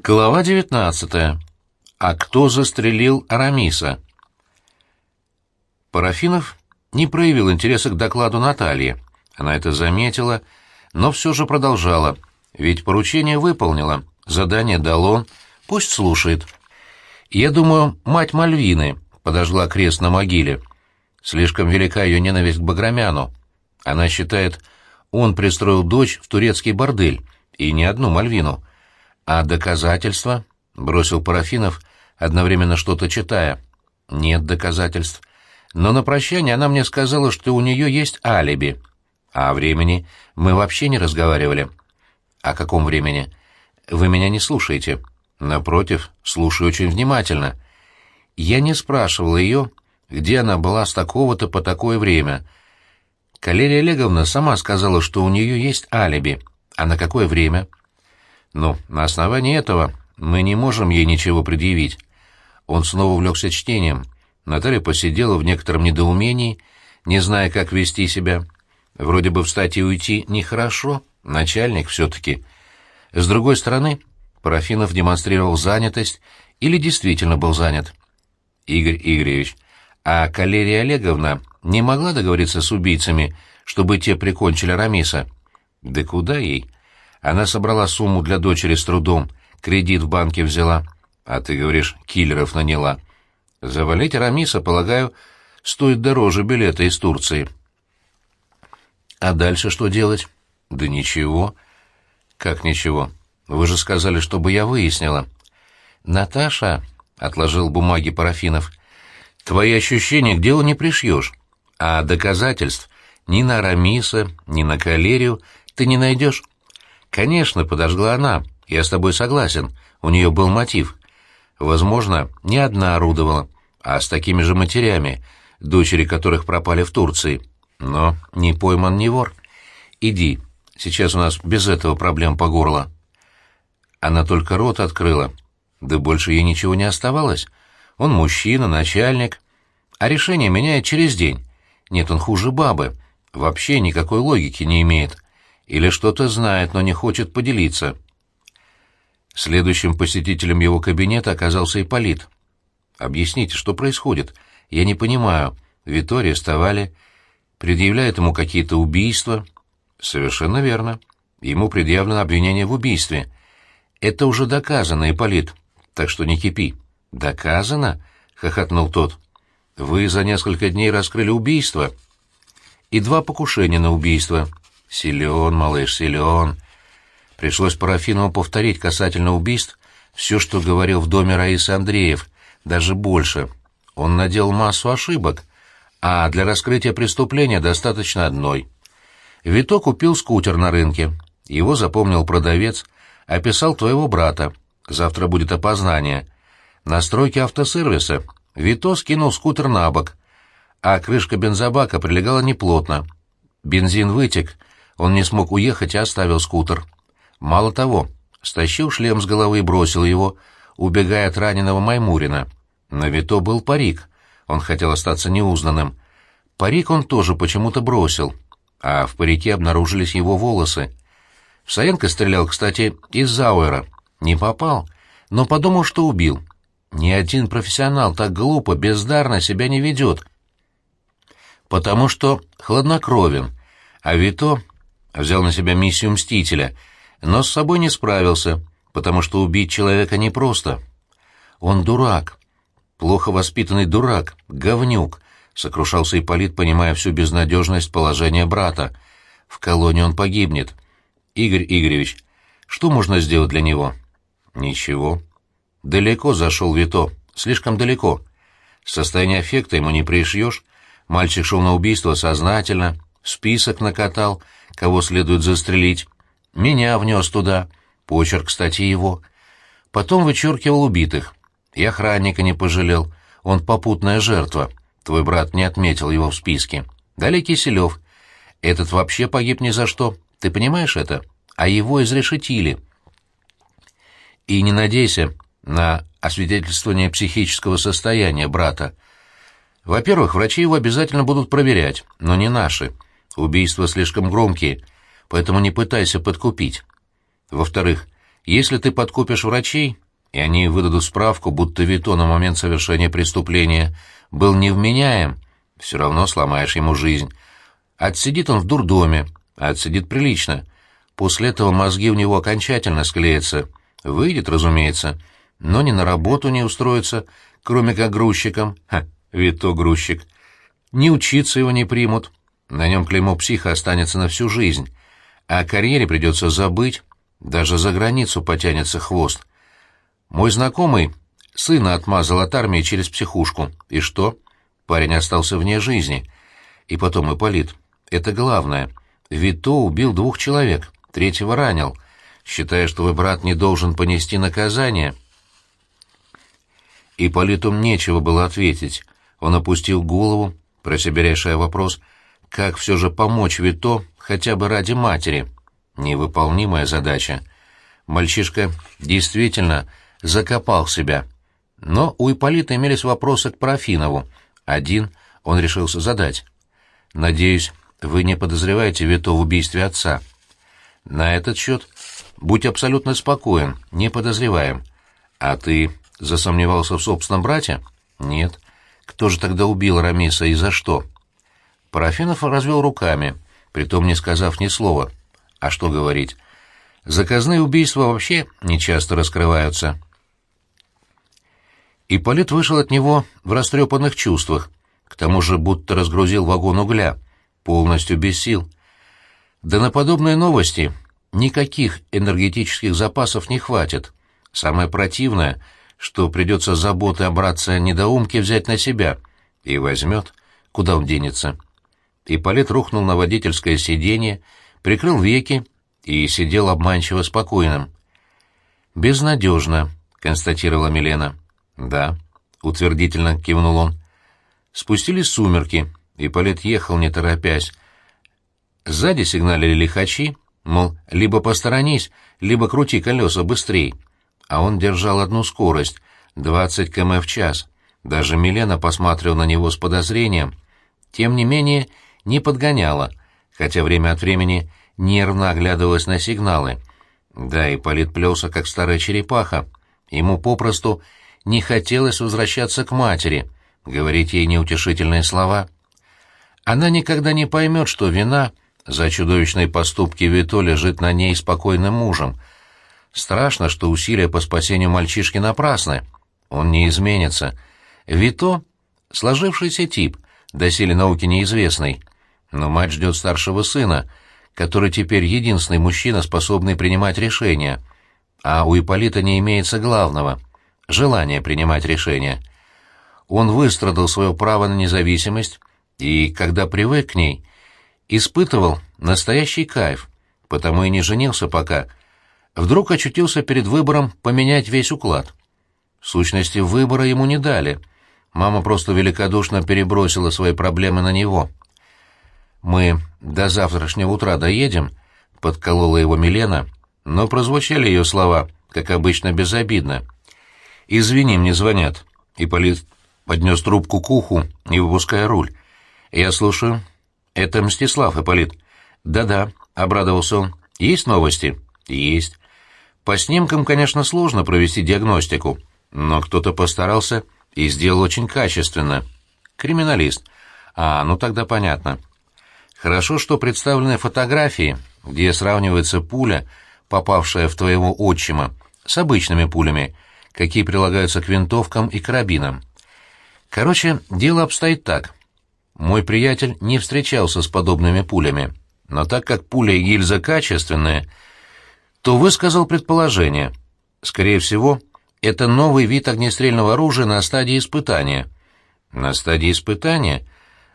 Глава 19. А кто застрелил Арамиса? Парафинов не проявил интереса к докладу Натальи. Она это заметила, но все же продолжала. Ведь поручение выполнила, задание дал он, пусть слушает. Я думаю, мать Мальвины подожгла крест на могиле. Слишком велика ее ненависть к Баграмяну. Она считает, он пристроил дочь в турецкий бордель, и не одну Мальвину — «А доказательства?» — бросил Парафинов, одновременно что-то читая. «Нет доказательств. Но на прощание она мне сказала, что у нее есть алиби. А о времени мы вообще не разговаривали». «О каком времени?» «Вы меня не слушаете». «Напротив, слушаю очень внимательно». Я не спрашивал ее, где она была с такого-то по такое время. Калерия Олеговна сама сказала, что у нее есть алиби. А на какое время?» Но на основании этого мы не можем ей ничего предъявить. Он снова увлекся чтением. Наталья посидела в некотором недоумении, не зная, как вести себя. Вроде бы встать и уйти нехорошо, начальник все-таки. С другой стороны, Парафинов демонстрировал занятость или действительно был занят. Игорь Игоревич, а Калерия Олеговна не могла договориться с убийцами, чтобы те прикончили Рамиса? Да куда ей? Она собрала сумму для дочери с трудом, кредит в банке взяла. А ты говоришь, киллеров наняла. Завалить Рамиса, полагаю, стоит дороже билета из Турции. А дальше что делать? Да ничего. Как ничего? Вы же сказали, чтобы я выяснила. Наташа, — отложил бумаги Парафинов, — твои ощущения к делу не пришьешь, а доказательств ни на Рамиса, ни на Калерию ты не найдешь. Конечно, подожгла она. Я с тобой согласен. У нее был мотив. Возможно, не одна орудовала, а с такими же матерями, дочери которых пропали в Турции. Но не пойман не вор. Иди. Сейчас у нас без этого проблем по горло. Она только рот открыла. Да больше ей ничего не оставалось. Он мужчина, начальник. А решение меняет через день. Нет, он хуже бабы. Вообще никакой логики не имеет или что-то знает, но не хочет поделиться. Следующим посетителем его кабинета оказался Ипполит. «Объясните, что происходит? Я не понимаю. Витория Ставали предъявляет ему какие-то убийства?» «Совершенно верно. Ему предъявлено обвинение в убийстве. Это уже доказано, Ипполит, так что не кипи». «Доказано?» — хохотнул тот. «Вы за несколько дней раскрыли убийство и два покушения на убийство. Силен, малыш, силен. Пришлось Парафинову повторить касательно убийств все, что говорил в доме Раисы Андреев, даже больше. Он наделал массу ошибок, а для раскрытия преступления достаточно одной. Вито купил скутер на рынке. Его запомнил продавец, описал твоего брата. Завтра будет опознание. На стройке автосервиса Вито скинул скутер на бок, а крышка бензобака прилегала неплотно. Бензин вытек, он не смог уехать и оставил скутер. Мало того, стащил шлем с головы и бросил его, убегая от раненого Маймурина. На Вито был парик. Он хотел остаться неузнанным. Парик он тоже почему-то бросил, а в парике обнаружились его волосы. Саенко стрелял, кстати, из Зауэра. Не попал, но подумал, что убил. Ни один профессионал так глупо, бездарно себя не ведет. Потому что хладнокровен, а Вито взял на себя миссию мстителя, но с собой не справился, потому что убить человека непросто. Он дурак, плохо воспитанный дурак, говнюк, сокрушался Ипполит, понимая всю безнадежность положения брата. В колонии он погибнет. Игорь Игоревич, что можно сделать для него? Ничего. Далеко зашел Вито, слишком далеко. Состояние аффекта ему не пришьешь. Мальчик шел на убийство сознательно, список накатал — кого следует застрелить. Меня внес туда. Почерк, кстати, его. Потом вычеркивал убитых. И охранника не пожалел. Он попутная жертва. Твой брат не отметил его в списке. Далее Киселев. Этот вообще погиб ни за что. Ты понимаешь это? А его изрешетили. И не надейся на освидетельствование психического состояния брата. Во-первых, врачи его обязательно будут проверять, но не наши. Убийства слишком громкие, поэтому не пытайся подкупить. Во-вторых, Если ты подкупишь врачей, и они выдадут справку, будто Вито на момент совершения преступления был невменяем, все равно сломаешь ему жизнь. Отсидит он в дурдоме, а отсидит прилично. После этого мозги у него окончательно склеятся. Выйдет, разумеется, но ни на работу не устроится, кроме как грузчиком. Ха, Вито грузчик. Не учиться его не примут. На нем клеймо психа останется на всю жизнь. А о карьере придется забыть, даже за границу потянется хвост. Мой знакомый сына отмазал от армии через психушку. И что? Парень остался вне жизни. И потом Ипполит. Это главное. Вито убил двух человек, третьего ранил, считая, что твой брат не должен понести наказание. Ипполиту нечего было ответить. Он опустил голову, про себя решая вопрос, как все же помочь Вито хотя бы ради матери. Невыполнимая задача. Мальчишка действительно закопал себя. Но у Ипполита имелись вопросы к Парафинову. Один он решился задать. «Надеюсь, вы не подозреваете Вито в убийстве отца?» «На этот счет будь абсолютно спокоен, не подозреваем. А ты засомневался в собственном брате?» «Нет. Кто же тогда убил Рамиса и за что?» Парафинов развел руками, притом не сказав ни слова. А что говорить? Заказные убийства вообще нечасто раскрываются. Ипполит вышел от него в растрепанных чувствах, к тому же будто разгрузил вагон угля, полностью без сил. Да на подобные новости никаких энергетических запасов не хватит. Самое противное, что придется заботы о братце-недоумке взять на себя. И возьмет, куда он денется. Ипполит рухнул на водительское сиденье, прикрыл веки и сидел обманчиво спокойным. «Безнадежно», — констатировала Милена. «Да», — утвердительно кивнул он. Спустились сумерки, и Полет ехал, не торопясь. Сзади сигналили лихачи, мол, либо посторонись, либо крути колеса быстрей. А он держал одну скорость — 20 км в час. Даже Милена посмотрел на него с подозрением. Тем не менее, не подгоняла, хотя время от времени нервно оглядывалась на сигналы. Да, и Полит плелся, как старая черепаха. Ему попросту не хотелось возвращаться к матери, говорить ей неутешительные слова. Она никогда не поймет, что вина за чудовищные поступки Вито лежит на ней спокойным мужем. Страшно, что усилия по спасению мальчишки напрасны. Он не изменится. Вито — сложившийся тип, доселе науки неизвестный. Но мать ждет старшего сына, который теперь единственный мужчина, способный принимать решения. А у Ипполита не имеется главного — желание принимать решения. Он выстрадал свое право на независимость и, когда привык к ней, испытывал настоящий кайф, потому и не женился пока. Вдруг очутился перед выбором поменять весь уклад. В сущности, выбора ему не дали. Мама просто великодушно перебросила свои проблемы на него. «Мы до завтрашнего утра доедем», — подколола его Милена, но прозвучали ее слова, как обычно, безобидно — «Извини, мне звонят». Ипполит поднес трубку к уху, не выпуская руль. «Я слушаю». «Это Мстислав, Ипполит». «Да-да», — обрадовался он. «Есть новости?» «Есть». «По снимкам, конечно, сложно провести диагностику, но кто-то постарался и сделал очень качественно. Криминалист. А, ну тогда понятно. Хорошо, что представлены фотографии, где сравнивается пуля, попавшая в твоего отчима, с обычными пулями — какие прилагаются к винтовкам и карабинам. Короче, дело обстоит так. Мой приятель не встречался с подобными пулями, но так как пуля и гильза качественные, то высказал предположение. Скорее всего, это новый вид огнестрельного оружия на стадии испытания. На стадии испытания?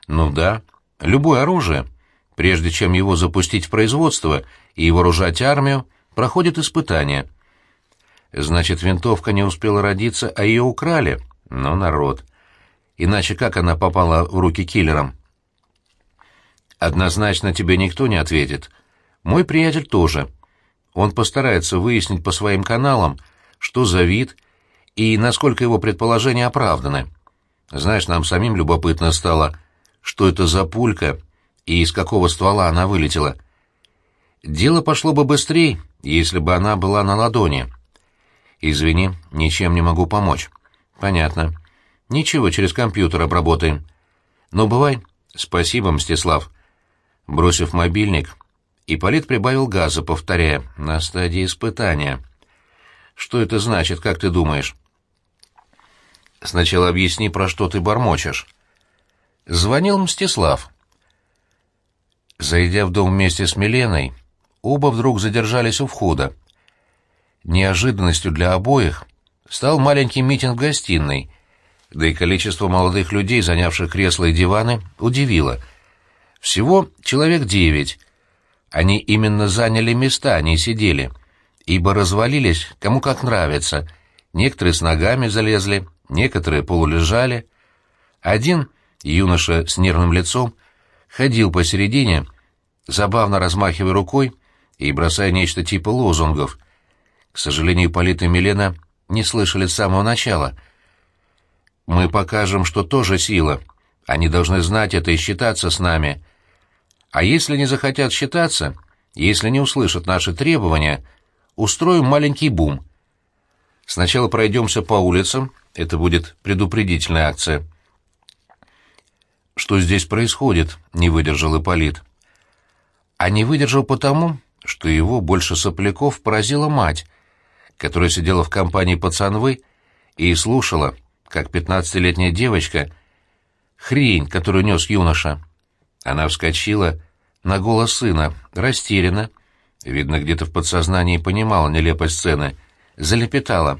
Ну да, любое оружие, прежде чем его запустить в производство и вооружать армию, проходит испытание — Значит, винтовка не успела родиться, а ее украли? Ну, народ. Иначе как она попала в руки киллерам? Однозначно тебе никто не ответит. Мой приятель тоже. Он постарается выяснить по своим каналам, что за вид и насколько его предположения оправданы. Знаешь, нам самим любопытно стало, что это за пулька и из какого ствола она вылетела. Дело пошло бы быстрее, если бы она была на ладони. Извини, ничем не могу помочь. Понятно. Ничего, через компьютер обработаем. Ну, бывай. Спасибо, Мстислав. Бросив мобильник, Ипполит прибавил газа, повторяя, на стадии испытания. Что это значит, как ты думаешь? Сначала объясни, про что ты бормочешь. Звонил Мстислав. Зайдя в дом вместе с Миленой, оба вдруг задержались у входа. Неожиданностью для обоих стал маленький митинг в гостиной, да и количество молодых людей, занявших кресла и диваны, удивило. Всего человек девять. Они именно заняли места, а не сидели, ибо развалились кому как нравится. Некоторые с ногами залезли, некоторые полулежали. Один, юноша с нервным лицом, ходил посередине, забавно размахивая рукой и бросая нечто типа лозунгов. К сожалению, Полита и Милена не слышали с самого начала. «Мы покажем, что тоже сила. Они должны знать это и считаться с нами. А если не захотят считаться, если не услышат наши требования, устроим маленький бум. Сначала пройдемся по улицам, это будет предупредительная акция». «Что здесь происходит?» — не выдержал Ипполит. А не выдержал потому, что его больше сопляков поразила мать, которая сидела в компании пацанвы и слушала, как пятнадцатилетняя девочка, хрень, которую нес юноша. Она вскочила на голос сына, растеряна, видно, где-то в подсознании понимала нелепость сцены, залепетала.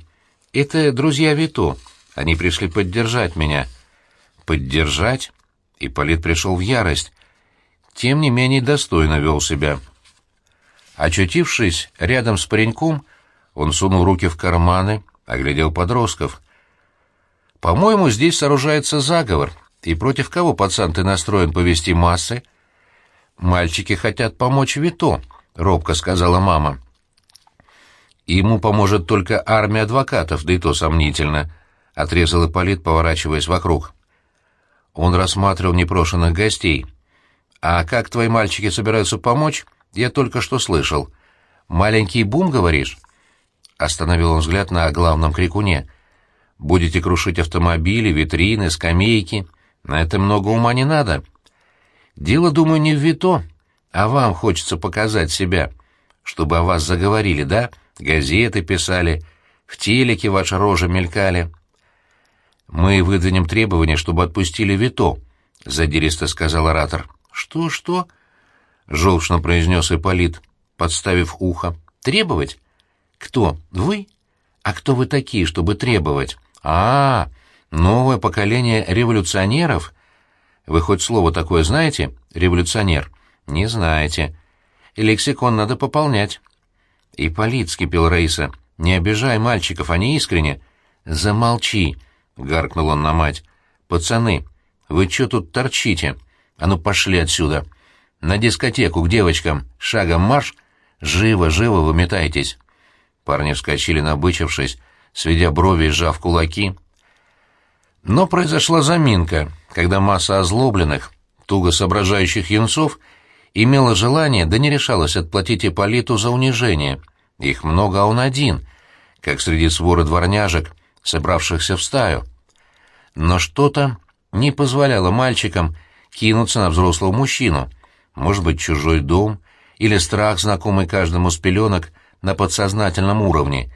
«Это друзья Вито, они пришли поддержать меня». «Поддержать?» Ипполит пришел в ярость. Тем не менее достойно вел себя. Очутившись рядом с пареньком, он сунул руки в карманы, оглядел подростков. «По-моему, здесь сооружается заговор. И против кого, пацан, ты настроен повести массы?» «Мальчики хотят помочь Вито», — робко сказала мама. «Ему поможет только армия адвокатов, да и то сомнительно», — отрезал Ипполит, поворачиваясь вокруг. Он рассматривал непрошенных гостей. «А как твои мальчики собираются помочь, я только что слышал. Маленький бум, говоришь?» Остановил он взгляд на главном крикуне. «Будете крушить автомобили, витрины, скамейки. На это много ума не надо. Дело, думаю, не в Вито, а вам хочется показать себя, чтобы о вас заговорили, да? Газеты писали, в телеке ваши рожи мелькали». «Мы выдвинем требование, чтобы отпустили Вито», — задиристо сказал оратор. «Что, что?» — желчно произнес Ипполит, подставив ухо. «Требовать? Кто? Вы? А кто вы такие, чтобы требовать? А, -а, -а новое поколение революционеров? Вы хоть слово такое знаете, революционер? Не знаете. Лексикон надо пополнять». «Ипполит», — скипел Раиса, — «не обижай мальчиков, они искренне». «Замолчи», — гаркнул он на мать. «Пацаны, вы чё тут торчите? А ну пошли отсюда! На дискотеку к девочкам! Шагом марш! Живо, живо выметайтесь!» Парни вскочили, набычившись, сведя брови и сжав кулаки. Но произошла заминка, когда масса озлобленных, туго соображающих юнцов имела желание, да не решалась отплатить Ипполиту за унижение. Их много, а он один, как среди своры дворняжек — собравшихся в стаю. Но что-то не позволяло мальчикам кинуться на взрослого мужчину, может быть, чужой дом или страх, знакомый каждому с пеленок на подсознательном уровне,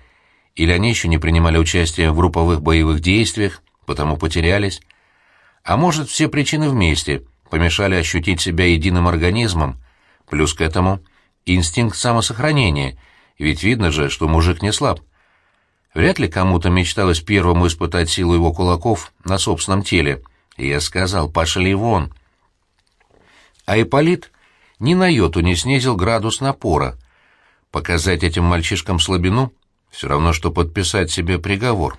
или они еще не принимали участие в групповых боевых действиях, потому потерялись. А может, все причины вместе помешали ощутить себя единым организмом, плюс к этому инстинкт самосохранения, ведь видно же, что мужик не слаб. Вряд ли кому-то мечталось первому испытать силу его кулаков на собственном теле. И я сказал, пошли вон. А Ипполит ни на йоту не снизил градус напора. Показать этим мальчишкам слабину — все равно, что подписать себе приговор.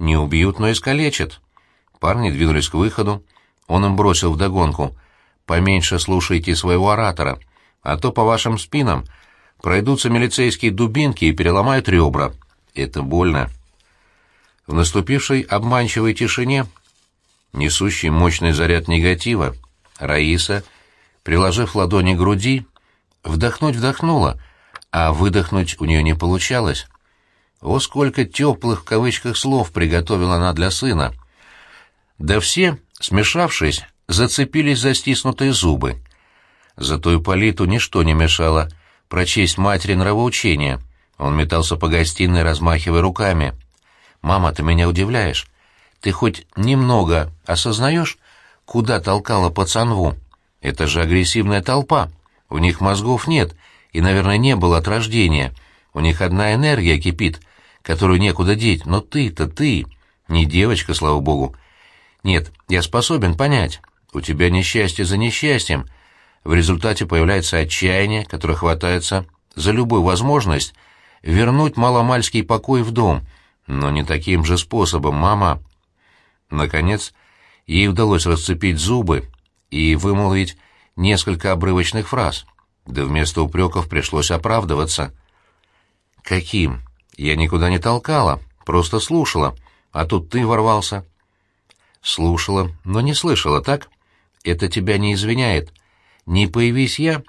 Не убьют, но искалечат. Парни двинулись к выходу. Он им бросил вдогонку. «Поменьше слушайте своего оратора, а то по вашим спинам пройдутся милицейские дубинки и переломают ребра». Это больно. В наступившей обманчивой тишине, несущей мощный заряд негатива, Раиса, приложив ладони к груди, вдохнуть вдохнула, а выдохнуть у нее не получалось. О, сколько теплых в кавычках слов приготовила она для сына. Да все, смешавшись, зацепились за стиснутые зубы. Зато Ипполиту ничто не мешало прочесть матери нравоучение. Он метался по гостиной, размахивая руками. «Мама, ты меня удивляешь. Ты хоть немного осознаешь, куда толкала пацанву? Это же агрессивная толпа. У них мозгов нет, и, наверное, не было от рождения. У них одна энергия кипит, которую некуда деть. Но ты-то ты, не девочка, слава богу. Нет, я способен понять. У тебя несчастье за несчастьем. В результате появляется отчаяние, которое хватается за любую возможность вернуть маломальский покой в дом, но не таким же способом, мама. Наконец, ей удалось расцепить зубы и вымолвить несколько обрывочных фраз, да вместо упреков пришлось оправдываться. «Каким? Я никуда не толкала, просто слушала, а тут ты ворвался». «Слушала, но не слышала, так? Это тебя не извиняет. Не появись я,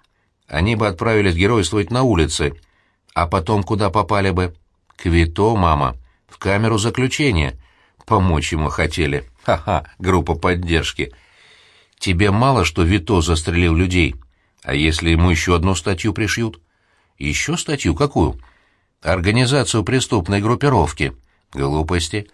они бы отправились геройствовать на улице, а потом куда попали бы? К мама, в камеру заключения. Помочь ему хотели. Ха-ха, группа поддержки. Тебе мало, что Вито застрелил людей. А если ему еще одну статью пришьют? Еще статью какую? Организацию преступной группировки. Глупости.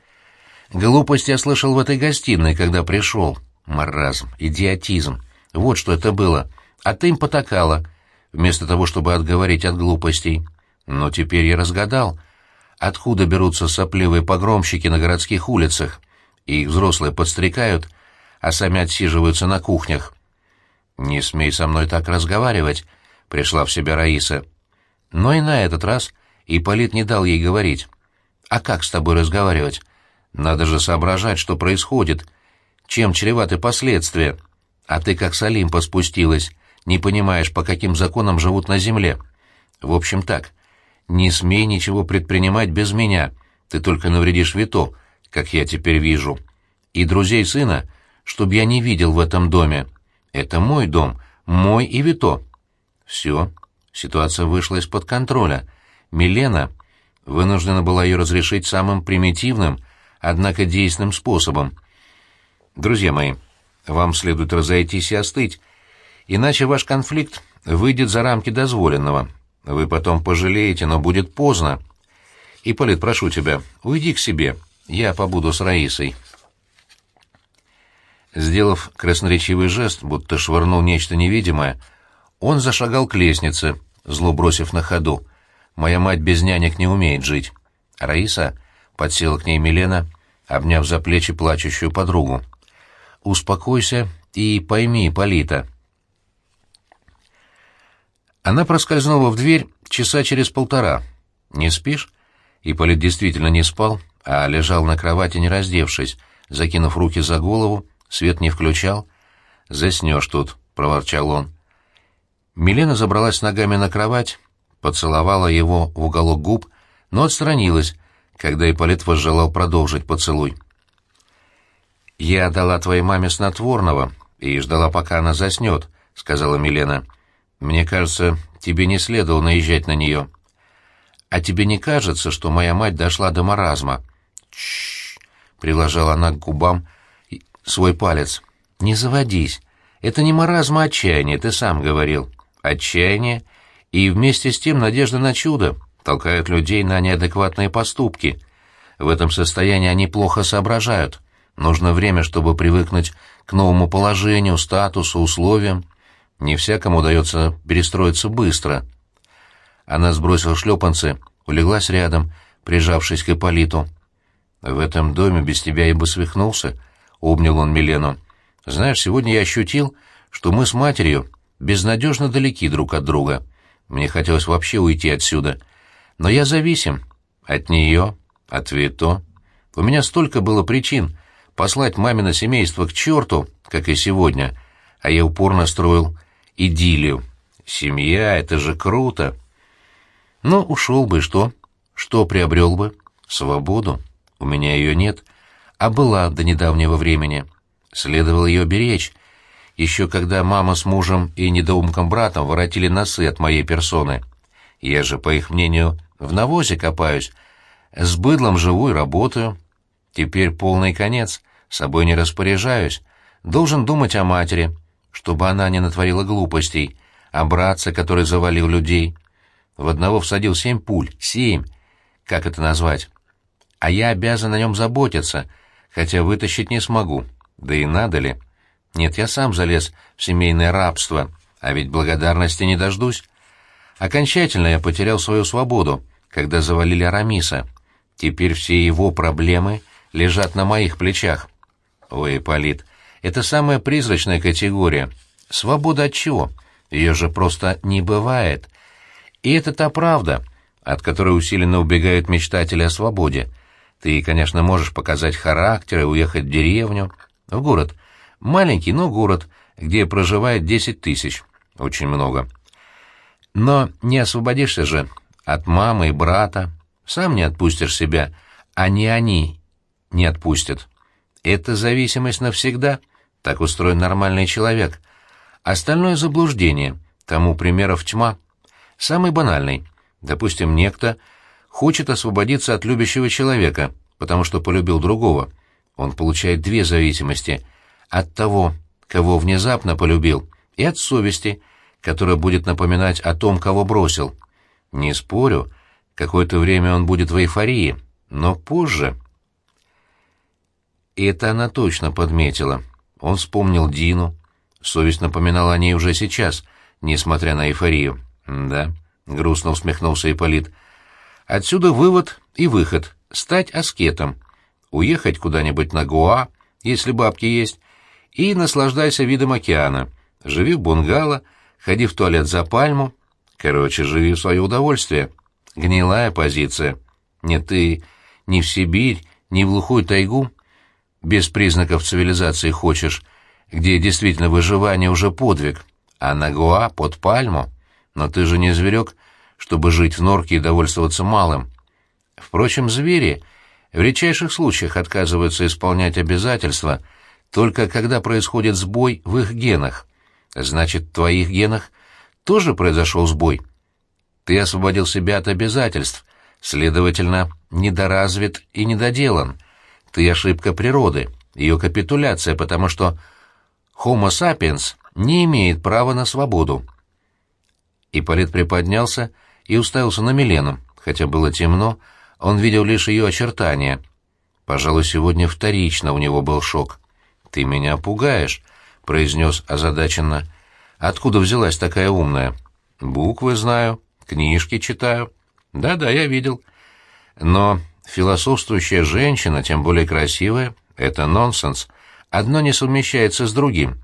Глупости я слышал в этой гостиной, когда пришел. Маразм, идиотизм. Вот что это было. А ты им потакала, вместо того, чтобы отговорить от глупостей. Но теперь я разгадал, откуда берутся сопливые погромщики на городских улицах, и их взрослые подстрекают, а сами отсиживаются на кухнях. «Не смей со мной так разговаривать», — пришла в себя Раиса. Но и на этот раз Ипполит не дал ей говорить. «А как с тобой разговаривать? Надо же соображать, что происходит, чем чреваты последствия. А ты как с Олимпа спустилась, не понимаешь, по каким законам живут на земле. В общем так, не смей ничего предпринимать без меня, ты только навредишь Вито, как я теперь вижу. И друзей сына, чтобы я не видел в этом доме. Это мой дом, мой и Вито. Все, ситуация вышла из-под контроля. Милена вынуждена была ее разрешить самым примитивным, однако действенным способом. Друзья мои, вам следует разойтись и остыть, иначе ваш конфликт выйдет за рамки дозволенного. Вы потом пожалеете, но будет поздно. Ипполит, прошу тебя, уйди к себе, я побуду с Раисой». Сделав красноречивый жест, будто швырнул нечто невидимое, он зашагал к лестнице, зло бросив на ходу. «Моя мать без нянек не умеет жить». Раиса подсела к ней Милена, обняв за плечи плачущую подругу. «Успокойся и пойми, Полита». Она проскользнула в дверь часа через полтора. «Не спишь?» Ипполит действительно не спал, а лежал на кровати, не раздевшись, закинув руки за голову, свет не включал. «Заснешь тут», — проворчал он. Милена забралась ногами на кровать, поцеловала его в уголок губ, но отстранилась, когда Ипполит возжелал продолжить поцелуй. «Я дала твоей маме снотворного и ждала, пока она заснет», — сказала Милена. «Мне кажется, тебе не следовало наезжать на нее». «А тебе не кажется, что моя мать дошла до маразма?» «Чш!» — приложила она к губам свой палец. «Не заводись. Это не маразм, а отчаяние, ты сам говорил. Отчаяние и вместе с тем надежда на чудо толкают людей на неадекватные поступки. В этом состоянии они плохо соображают. Нужно время, чтобы привыкнуть к новому положению, статусу, условиям. Не всякому удается перестроиться быстро». Она сбросила шлепанцы, улеглась рядом, прижавшись к Ипполиту. «В этом доме без тебя я бы свихнулся», — обнял он Милену. «Знаешь, сегодня я ощутил, что мы с матерью безнадежно далеки друг от друга. Мне хотелось вообще уйти отсюда. Но я зависим. От нее, от Вито. У меня столько было причин послать мамино семейство к черту, как и сегодня, а я упорно строил идиллию. Семья — это же круто!» Но ушел бы, что? Что приобрел бы? Свободу. У меня ее нет, а была до недавнего времени. Следовало ее беречь. Еще когда мама с мужем и недоумком братом воротили носы от моей персоны. Я же, по их мнению, в навозе копаюсь. С быдлом живу и работаю. Теперь полный конец, собой не распоряжаюсь. Должен думать о матери, чтобы она не натворила глупостей, о братце, который завалил людей. В одного всадил семь пуль, семь. Как это назвать? А я обязан о нем заботиться, хотя вытащить не смогу. Да и надо ли? Нет, я сам залез в семейное рабство, а ведь благодарности не дождусь. Окончательно я потерял свою свободу, когда завалили Арамиса. Теперь все его проблемы лежат на моих плечах. Ой, Полит, это самая призрачная категория. Свобода от чего? Ее же просто не бывает. И это та правда, от которой усиленно убегают мечтатели о свободе. Ты, конечно, можешь показать характер и уехать в деревню, в город. Маленький, но город, где проживает десять тысяч. Очень много. Но не освободишься же от мамы и брата. Сам не отпустишь себя, а не они не отпустят. Это зависимость навсегда. Так устроен нормальный человек. Остальное заблуждение. Тому примеров тьма. Самый банальный. Допустим, некто хочет освободиться от любящего человека, потому что полюбил другого. Он получает две зависимости. От того, кого внезапно полюбил, и от совести, которая будет напоминать о том, кого бросил. Не спорю, какое-то время он будет в эйфории, но позже... И это она точно подметила. Он вспомнил Дину. Совесть напоминала о ней уже сейчас, несмотря на эйфорию. «Да», — грустно усмехнулся Ипполит. «Отсюда вывод и выход — стать аскетом, уехать куда-нибудь на Гоа, если бабки есть, и наслаждайся видом океана, живи в бунгало, ходи в туалет за пальму, короче, живи в свое удовольствие. Гнилая позиция. Нет, ты не в Сибирь, не в глухую тайгу, без признаков цивилизации хочешь, где действительно выживание уже подвиг, а на Гоа под пальму. Но ты же не зверек, чтобы жить в норке и довольствоваться малым. Впрочем, звери в редчайших случаях отказываются исполнять обязательства, только когда происходит сбой в их генах. Значит, в твоих генах тоже произошел сбой. Ты освободил себя от обязательств, следовательно, недоразвит и недоделан — ты ошибка природы, ее капитуляция, потому что Homo sapiens не имеет права на свободу. Ипполит приподнялся и уставился на Милену. Хотя было темно, он видел лишь ее очертания. Пожалуй, сегодня вторично у него был шок. «Ты меня пугаешь», — произнес озадаченно. «Откуда взялась такая умная?» «Буквы знаю, книжки читаю». «Да-да, я видел». «Но Философствующая женщина, тем более красивая, — это нонсенс. Одно не совмещается с другим.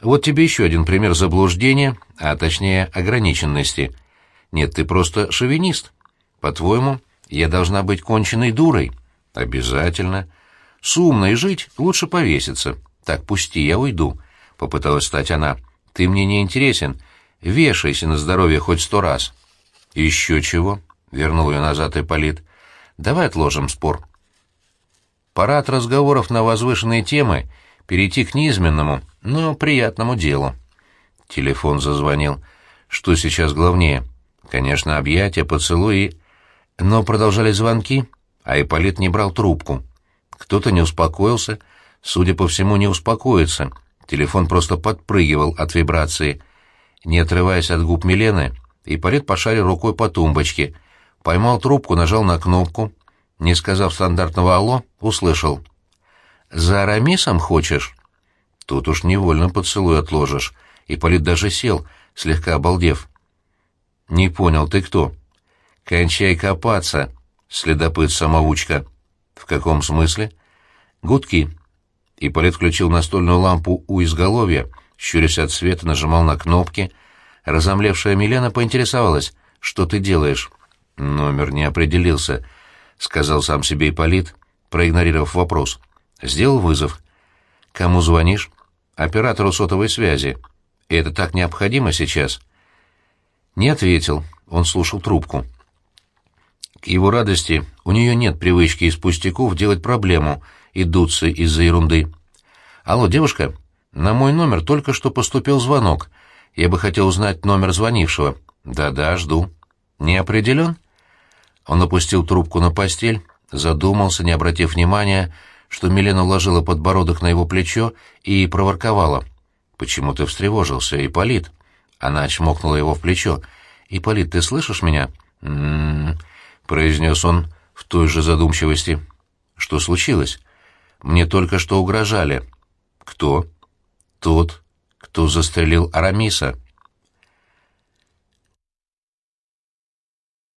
Вот тебе еще один пример заблуждения, а точнее ограниченности. Нет, ты просто шовинист. По-твоему, я должна быть конченной дурой? Обязательно. С умной жить лучше повеситься. Так, пусти, я уйду, — попыталась стать она. Ты мне не интересен. Вешайся на здоровье хоть сто раз. Еще чего? вернул ее назад Ипполит. «Давай отложим спор. Пора от разговоров на возвышенные темы перейти к низменному, но приятному делу». Телефон зазвонил. Что сейчас главнее? Конечно, объятия, поцелуи. Но продолжались звонки, а Ипполит не брал трубку. Кто-то не успокоился, судя по всему, не успокоится. Телефон просто подпрыгивал от вибрации. Не отрываясь от губ Милены, Ипполит пошарил рукой по тумбочке, Поймал трубку, нажал на кнопку. Не сказав стандартного «Алло», услышал. «За Арамисом хочешь?» Тут уж невольно поцелуй отложишь. И Полит даже сел, слегка обалдев. «Не понял, ты кто?» «Кончай копаться, следопыт-самоучка». «В каком смысле?» «Гудки». Ипполит включил настольную лампу у изголовья, щурясь от света, нажимал на кнопки. Разомлевшая Милена поинтересовалась, «Что ты делаешь?» «Номер не определился», — сказал сам себе Ипполит, проигнорировав вопрос. «Сделал вызов». «Кому звонишь?» «Оператору сотовой связи. И это так необходимо сейчас?» Не ответил, он слушал трубку. К его радости у нее нет привычки из пустяков делать проблему и дуться из-за ерунды. «Алло, девушка, на мой номер только что поступил звонок. Я бы хотел узнать номер звонившего. «Да-да, жду». «Не определен?» Он опустил трубку на постель, задумался, не обратив внимания, что Милена уложила подбородок на его плечо и проворковала. «Почему ты встревожился, Ипполит?» Она чмокнула его в плечо. «Ипполит, ты слышишь меня?» «М-м-м», произнес он в той же задумчивости. «Что случилось?» «Мне только что угрожали». «Кто?» «Тот, кто застрелил Арамиса».